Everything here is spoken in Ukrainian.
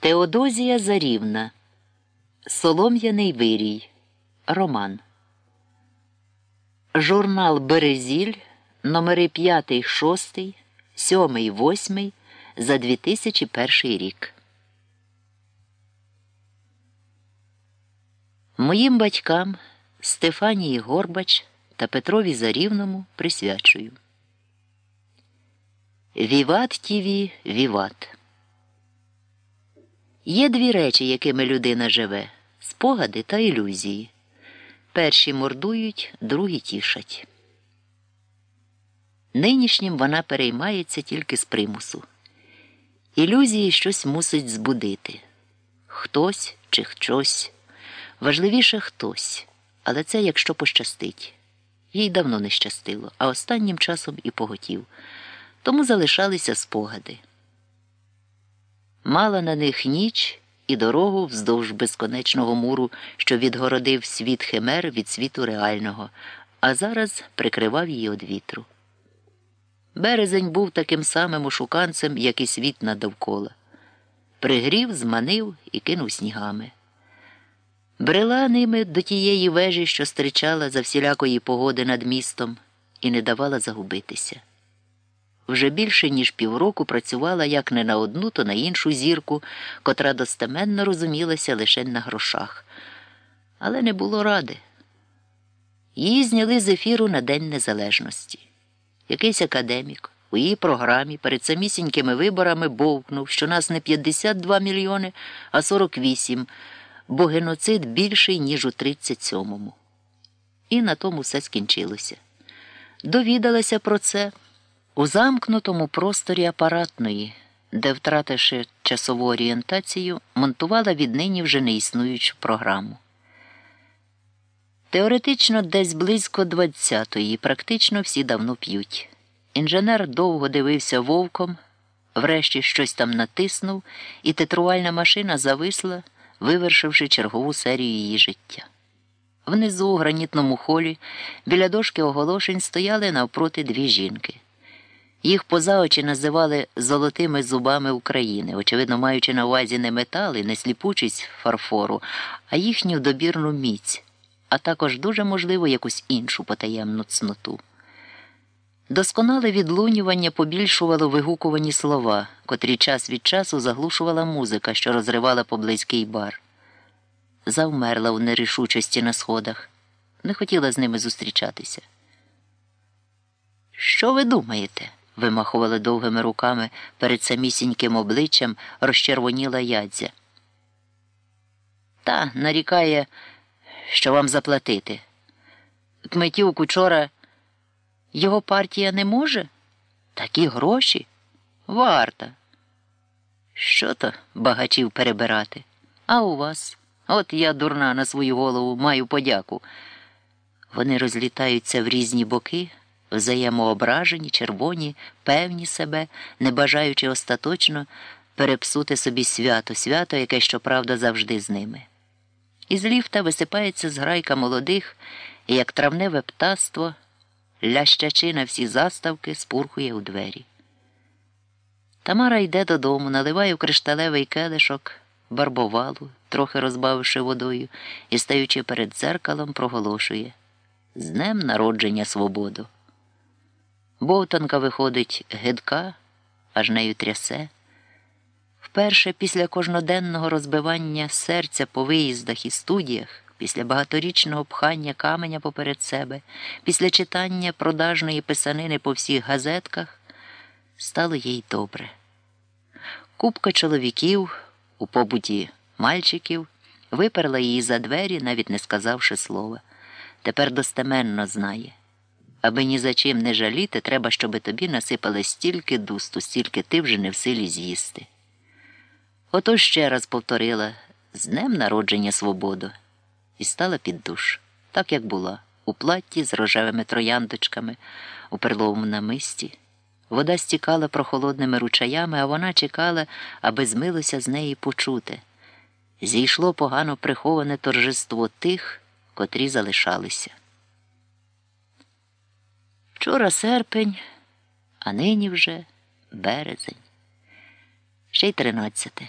Теодозія Зарівна. Солом'яний вирій. Роман. Журнал Березіль. Номери 5, 6, 7, 8 за 2001 рік. Моїм батькам Стефанії Горбач та Петрові Зарівному присвячую. Віват Тіві Віват. Є дві речі, якими людина живе спогади та ілюзії. Перші мордують, другі тішать. Нинішнім вона переймається тільки з примусу. Ілюзії щось мусить збудити хтось чи щось. Важливіше хтось, але це якщо пощастить. Їй давно не щастило, а останнім часом і поготів. Тому залишалися спогади. Мала на них ніч і дорогу вздовж безконечного муру, що відгородив світ химер від світу реального, а зараз прикривав її від вітру. Березень був таким самим ошуканцем, як і світ надовкола. Пригрів, зманив і кинув снігами. Брела ними до тієї вежі, що стричала за всілякої погоди над містом, і не давала загубитися. Вже більше, ніж півроку працювала як не на одну, то на іншу зірку, котра достеменно розумілася лише на грошах. Але не було ради. Її зняли з ефіру на День Незалежності. Якийсь академік у її програмі перед самісінькими виборами бовкнув, що нас не 52 мільйони, а 48, бо геноцид більший, ніж у 37-му. І на тому все скінчилося. Довідалася про це у замкнутому просторі апаратної, де, втративши часову орієнтацію, монтувала віднині вже неіснуючу програму. Теоретично десь близько 20-ї, практично всі давно п'ють. Інженер довго дивився вовком, врешті щось там натиснув, і тетрувальна машина зависла, вивершивши чергову серію її життя. Внизу, у гранітному холі, біля дошки оголошень стояли навпроти дві жінки. Їх поза очі називали золотими зубами України, очевидно, маючи на увазі не метали, не сліпучість фарфору, а їхню добірну міць, а також дуже можливо якусь іншу потаємну цноту. Досконале відлунювання побільшувало вигукувані слова, котрі час від часу заглушувала музика, що розривала поблизький бар. Завмерла у нерішучості на сходах, не хотіла з ними зустрічатися. Що ви думаєте? Вимахували довгими руками перед самісіньким обличчям розчервоніла ядзя. Та нарікає, що вам заплатити. Кметюк учора його партія не може? Такі гроші? Варта. Що то багачів перебирати? А у вас? От я дурна на свою голову маю подяку. Вони розлітаються в різні боки взаємоображені, червоні, певні себе, не бажаючи остаточно перепсути собі свято, свято, яке, щоправда, завжди з ними. Із ліфта висипається зграйка молодих, і, як травневе птаство, лящачи на всі заставки, спурхує у двері. Тамара йде додому, наливає в кришталевий келишок барбовалу, трохи розбавивши водою, і, стаючи перед дзеркалом, проголошує З днем народження свободу. Бовтанка виходить гидка, аж нею трясе. Вперше після кожноденного розбивання серця по виїздах і студіях, після багаторічного пхання каменя поперед себе, після читання продажної писанини по всіх газетках, стало їй добре. Купка чоловіків у побуті мальчиків виперла її за двері, навіть не сказавши слова. Тепер достеменно знає. Аби ні за чим не жаліти, треба, щоби тобі насипали стільки дусту, стільки ти вже не в силі з'їсти. Ото ще раз повторила з днем народження свободу і стала під душ, так як була, у платті з рожевими трояндочками, у перловому намисті. Вода стікала прохолодними ручаями, а вона чекала, аби змилося з неї почути. Зійшло погано приховане торжество тих, котрі залишалися. Вчора серпень, а нині вже березень. Ще й тринадцяте.